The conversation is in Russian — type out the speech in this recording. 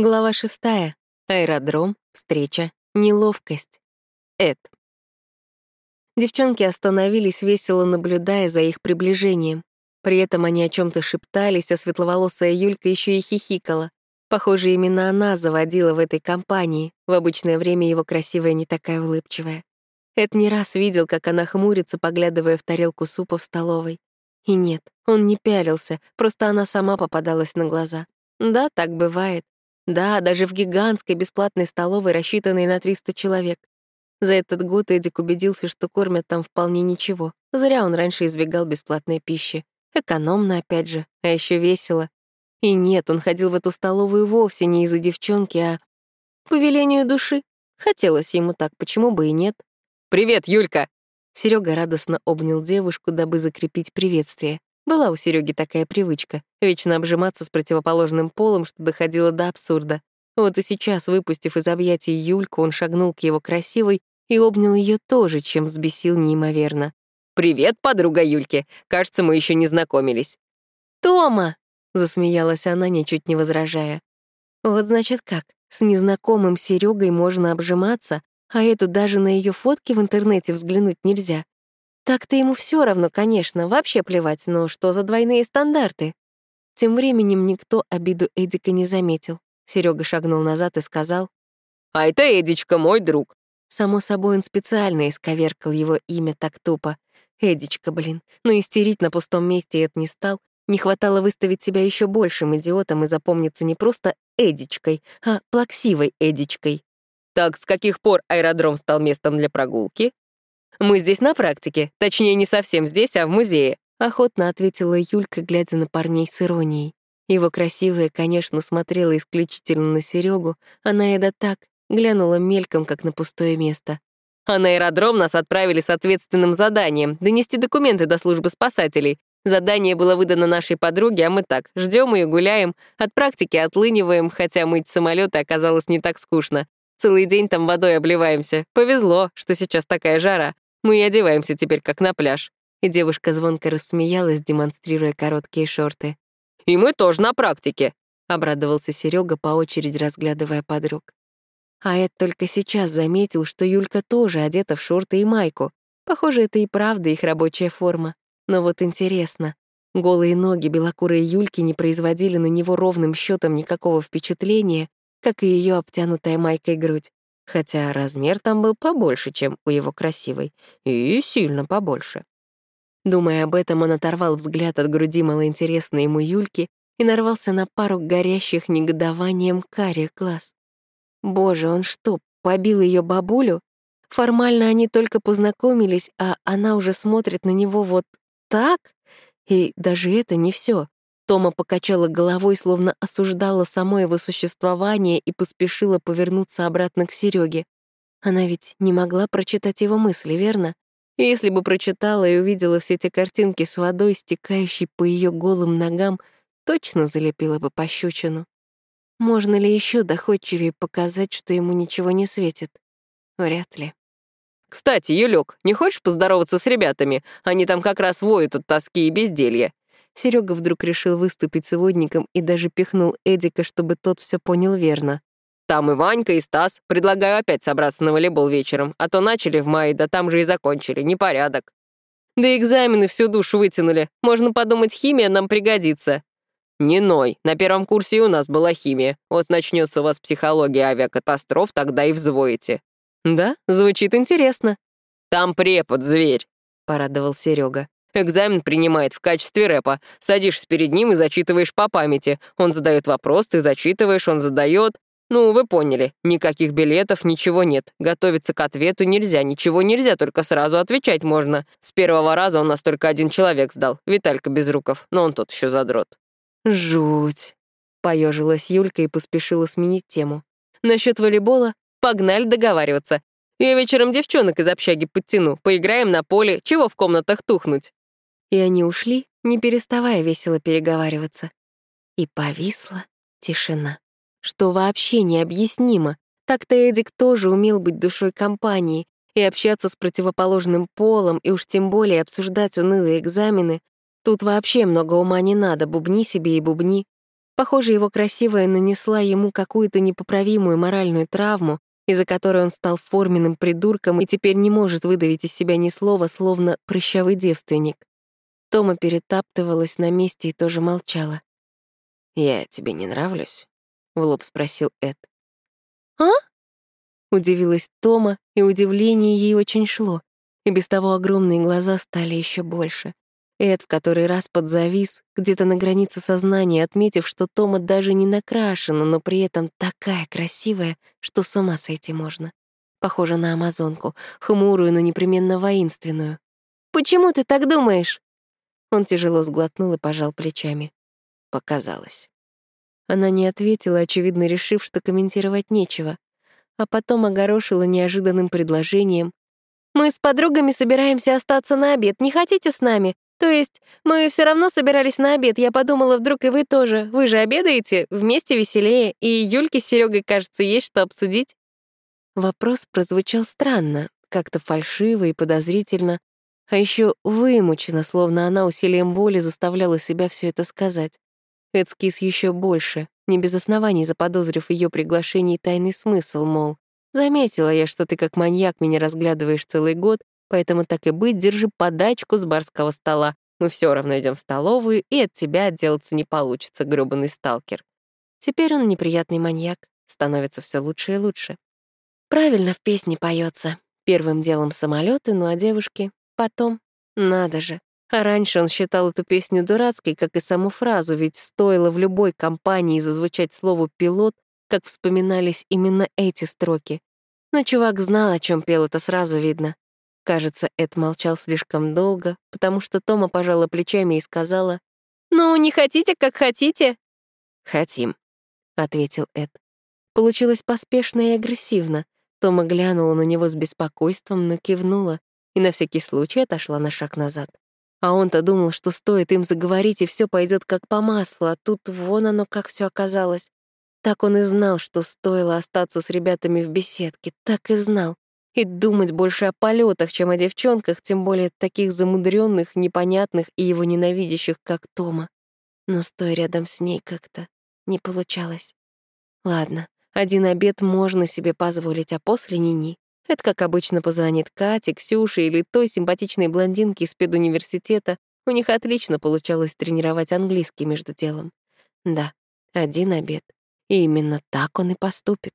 Глава шестая. Аэродром, встреча, неловкость. Эд. Девчонки остановились, весело наблюдая за их приближением. При этом они о чем то шептались, а светловолосая Юлька еще и хихикала. Похоже, именно она заводила в этой компании. В обычное время его красивая не такая улыбчивая. Эд не раз видел, как она хмурится, поглядывая в тарелку супа в столовой. И нет, он не пялился, просто она сама попадалась на глаза. Да, так бывает. Да, даже в гигантской бесплатной столовой, рассчитанной на 300 человек. За этот год Эдик убедился, что кормят там вполне ничего. Зря он раньше избегал бесплатной пищи. Экономно, опять же, а еще весело. И нет, он ходил в эту столовую вовсе не из-за девчонки, а по велению души. Хотелось ему так, почему бы и нет. «Привет, Юлька!» Серега радостно обнял девушку, дабы закрепить приветствие. Была у Сереги такая привычка — вечно обжиматься с противоположным полом, что доходило до абсурда. Вот и сейчас, выпустив из объятий Юльку, он шагнул к его красивой и обнял ее тоже, чем взбесил неимоверно. «Привет, подруга Юльки! Кажется, мы еще не знакомились». «Тома!» — засмеялась она, ничуть не возражая. «Вот значит как, с незнакомым Серегой можно обжиматься, а эту даже на ее фотки в интернете взглянуть нельзя. Так-то ему все равно, конечно, вообще плевать, но что за двойные стандарты? Тем временем никто обиду Эдика не заметил. Серега шагнул назад и сказал, «А это Эдичка, мой друг». Само собой, он специально исковеркал его имя так тупо. Эдичка, блин. Но истерить на пустом месте это не стал. Не хватало выставить себя еще большим идиотом и запомниться не просто Эдичкой, а плаксивой Эдичкой. «Так, с каких пор аэродром стал местом для прогулки?» «Мы здесь на практике, точнее, не совсем здесь, а в музее», — охотно ответила Юлька, глядя на парней с иронией. Его красивая, конечно, смотрела исключительно на Серегу, а на Эда так, глянула мельком, как на пустое место. «А на аэродром нас отправили с ответственным заданием — донести документы до службы спасателей. Задание было выдано нашей подруге, а мы так, ждем ее, гуляем, от практики отлыниваем, хотя мыть самолеты оказалось не так скучно. Целый день там водой обливаемся. Повезло, что сейчас такая жара. Мы и одеваемся теперь как на пляж». И девушка звонко рассмеялась, демонстрируя короткие шорты. «И мы тоже на практике», — обрадовался Серега по очереди разглядывая подруг. А Эд только сейчас заметил, что Юлька тоже одета в шорты и майку. Похоже, это и правда их рабочая форма. Но вот интересно, голые ноги белокурой Юльки не производили на него ровным счетом никакого впечатления, как и ее обтянутая майкой грудь хотя размер там был побольше, чем у его красивой, и сильно побольше. Думая об этом, он оторвал взгляд от груди малоинтересной ему Юльки и нарвался на пару горящих негодованием карих глаз. Боже, он что, побил ее бабулю? Формально они только познакомились, а она уже смотрит на него вот так? И даже это не все. Тома покачала головой, словно осуждала само его существование и поспешила повернуться обратно к Сереге. Она ведь не могла прочитать его мысли, верно? И если бы прочитала и увидела все эти картинки с водой, стекающей по ее голым ногам, точно залепила бы пощечину. Можно ли еще доходчивее показать, что ему ничего не светит? Вряд ли. «Кстати, Юлек, не хочешь поздороваться с ребятами? Они там как раз воют от тоски и безделья. Серега вдруг решил выступить сводником и даже пихнул Эдика, чтобы тот все понял верно. «Там и Ванька, и Стас. Предлагаю опять собраться на волейбол вечером, а то начали в мае, да там же и закончили. Непорядок». «Да экзамены всю душу вытянули. Можно подумать, химия нам пригодится». «Не ной. На первом курсе у нас была химия. Вот начнется у вас психология авиакатастроф, тогда и взвоите». «Да, звучит интересно». «Там препод, зверь», — порадовал Серега. Экзамен принимает в качестве рэпа. Садишься перед ним и зачитываешь по памяти. Он задает вопрос, ты зачитываешь, он задает. Ну, вы поняли. Никаких билетов, ничего нет. Готовиться к ответу нельзя, ничего нельзя, только сразу отвечать можно. С первого раза у нас только один человек сдал. Виталька Безруков, но он тот еще задрот. Жуть. Поежилась Юлька и поспешила сменить тему. Насчет волейбола погнали договариваться. Я вечером девчонок из общаги подтяну, поиграем на поле, чего в комнатах тухнуть. И они ушли, не переставая весело переговариваться. И повисла тишина. Что вообще необъяснимо. Так-то Эдик тоже умел быть душой компании и общаться с противоположным полом, и уж тем более обсуждать унылые экзамены. Тут вообще много ума не надо, бубни себе и бубни. Похоже, его красивая нанесла ему какую-то непоправимую моральную травму, из-за которой он стал форменным придурком и теперь не может выдавить из себя ни слова, словно прыщавый девственник. Тома перетаптывалась на месте и тоже молчала. «Я тебе не нравлюсь?» — в лоб спросил Эд. «А?» — удивилась Тома, и удивление ей очень шло, и без того огромные глаза стали еще больше. Эд в который раз подзавис, где-то на границе сознания, отметив, что Тома даже не накрашена, но при этом такая красивая, что с ума сойти можно. Похожа на амазонку, хмурую, но непременно воинственную. «Почему ты так думаешь?» Он тяжело сглотнул и пожал плечами. Показалось. Она не ответила, очевидно решив, что комментировать нечего, а потом огорошила неожиданным предложением. «Мы с подругами собираемся остаться на обед. Не хотите с нами? То есть мы все равно собирались на обед. Я подумала, вдруг и вы тоже. Вы же обедаете, вместе веселее, и Юльке с Серегой, кажется, есть что обсудить. Вопрос прозвучал странно, как-то фальшиво и подозрительно, а еще вымученно, словно она усилием воли заставляла себя все это сказать. Эдскис еще больше, не без оснований заподозрив ее приглашение тайный смысл, мол, заметила я, что ты как маньяк меня разглядываешь целый год, Поэтому так и быть, держи подачку с барского стола. Мы все равно идем в столовую, и от тебя отделаться не получится, грёбаный сталкер. Теперь он неприятный маньяк, становится все лучше и лучше. Правильно в песне поется. Первым делом самолеты, ну а девушки — потом. Надо же. А раньше он считал эту песню дурацкой, как и саму фразу, ведь стоило в любой компании зазвучать слово «пилот», как вспоминались именно эти строки. Но чувак знал, о чем пел, это сразу видно. Кажется, Эд молчал слишком долго, потому что Тома пожала плечами и сказала, «Ну, не хотите, как хотите?» «Хотим», — ответил Эд. Получилось поспешно и агрессивно. Тома глянула на него с беспокойством, но кивнула и на всякий случай отошла на шаг назад. А он-то думал, что стоит им заговорить, и все пойдет как по маслу, а тут вон оно как все оказалось. Так он и знал, что стоило остаться с ребятами в беседке, так и знал и думать больше о полетах, чем о девчонках, тем более таких замудренных, непонятных и его ненавидящих, как Тома. Но стоя рядом с ней как-то не получалось. Ладно, один обед можно себе позволить, а после — ни-ни. Это, как обычно, позвонит Кате, Ксюше или той симпатичной блондинке из педуниверситета. У них отлично получалось тренировать английский между делом. Да, один обед. И именно так он и поступит.